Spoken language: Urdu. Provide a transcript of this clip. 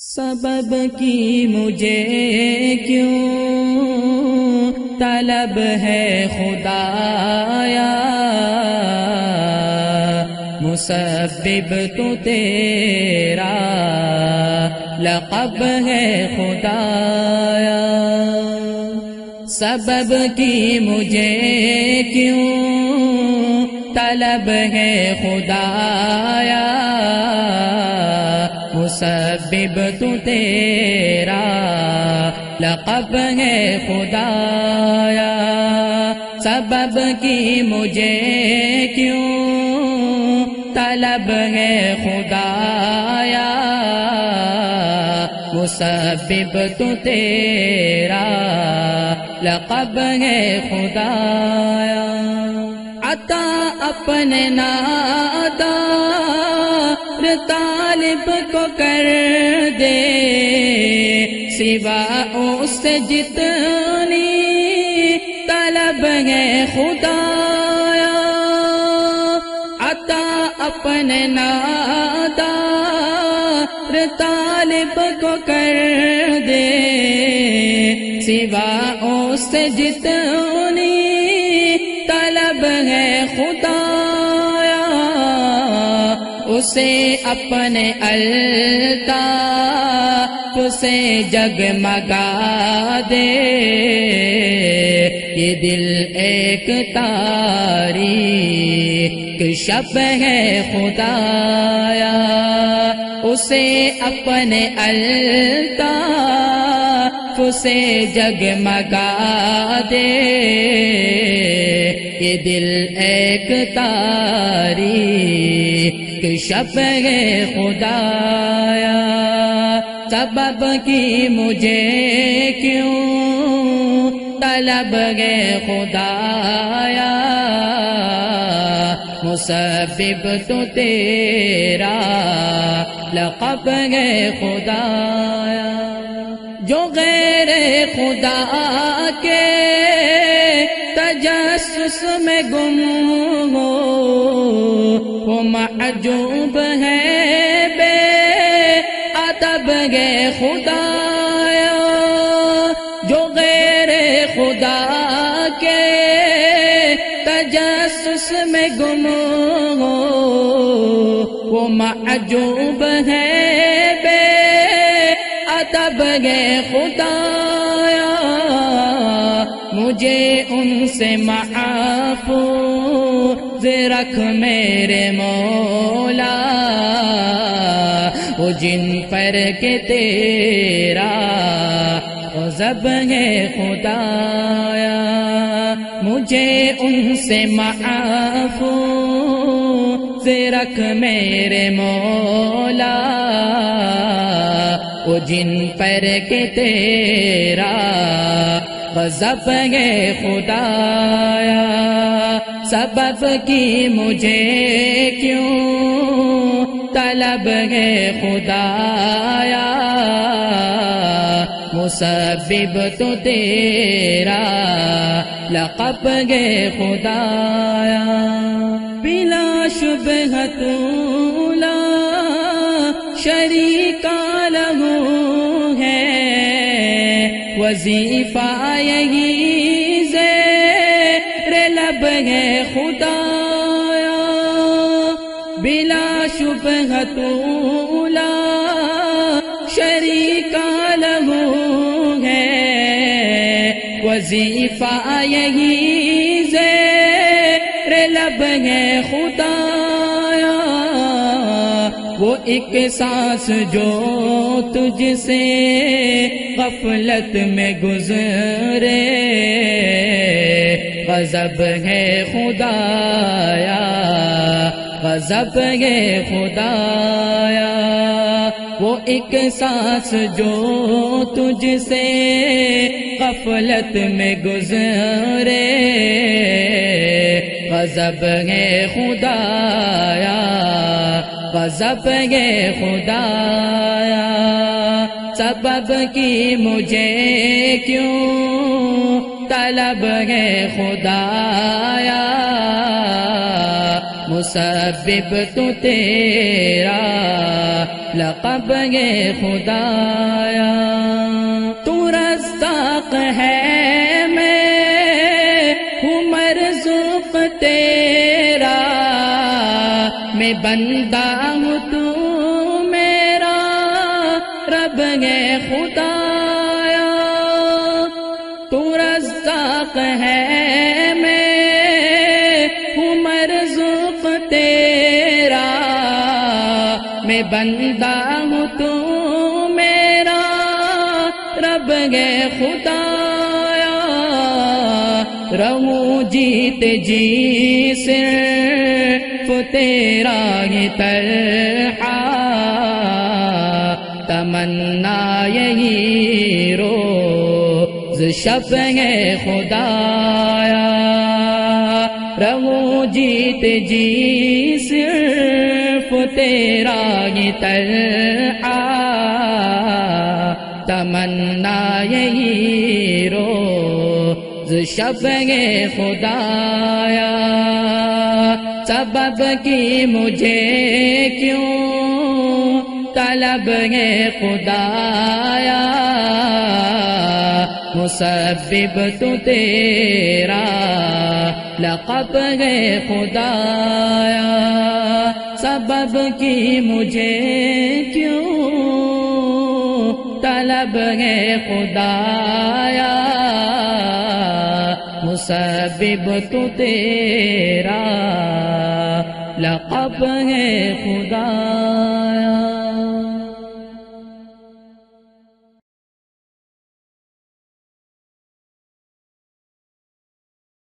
سبب کی مجھے کیوں طلب ہے خدایا؟ مسبب تو تیرا لقب ہے خدایا۔ سبب کی مجھے کیوں طلب ہے خدایا؟ مسبب تو تیرا لقب ہے خدایا۔ سبب کی مجھے کیوں طلب ہے خدایا؟ مسبب تو تیرا لقب ہے خدایا۔ عطا اپنے نادا طالب کو کر دے، سوا اس جتنی طلب ہے خدایا۔ عطا اپنے نادا طالب کو کر دے، سوا اس جتنی طلب ہے خدایا۔ اسے اپنے الطاف سے جگمگا دے۔ یہ دل ایک تاریخ شب ہے خدایا۔ اسے اپنے الطاف سے جگمگا دے۔ یہ دل ایک تاریخ شب خدایا، سبب کی مجھے کیوں؟ طلب ہے خدایا، مسبب تو تیرا، لقب ہے خدایا۔ جو غیر خدا کے تجسس میں گم ہو وہ معجوب ہے، بے ادب گے خدایا۔ جو غیر خدا کے تجسس میں گم ہو وہ معجوب ہے، بے ادب گے خدایا۔ مجھے ان سے محفوظ رکھ میرے مولا۔ وہ جن پر کے تیرا غضب ہے خدایا۔ مجھے ان سے محفوظ رکھ میرے مولا۔ وہ جن پر کے تیرا غضب ہے خدایا، سبب کی مجھے کیوں؟ طلب ہے خدایا، مسبب تو تیرا، لقب ہے خدایا۔ بلا شبہ تولا شریکا وظیفہ یہی زیر لب ہے خدایا۔ بلا شبہ تولا شریکا لہو ہے۔ وظیفہ یہی زیر لب ہے خدایا۔ وہ ایک سانس جو تجھ سے غفلت میں گزرے۔ غضب ہے خدایا، غضب ہے خدایا۔ وہ ایک سانس جو تجھ سے غفلت میں گزرے۔ غضب ہے خدایا غضب گے خدایا سبب کی مجھے کیوں طلب ہے خدایا؟ مسبب تو تیرا لقب گے خدایا۔ میں بندہ ہوں تو میرا، رب ہے خدایا۔ تو رزاق ہے میں، ہوں مرزوق تیرا۔ میں بندہ ہوں تو میرا، رب گے خدایا۔ رہوں جیت جی صرف تیرا ہی ترحا تمنا یہی روز شب ہے خدایا۔ رہوں جیت جی صرف تیرا ہی ترحا تمنا یہی روز شب ہے خدایا۔ سبب کی مجھے کیوں؟ طلب ہے خدایا، مسبب تو تیرا۔ لقب ہے خدایا، سبب کی مجھے کیوں؟ طلب ہے خدایا، مسبب تو تیرا۔ لقب ہے خدایا۔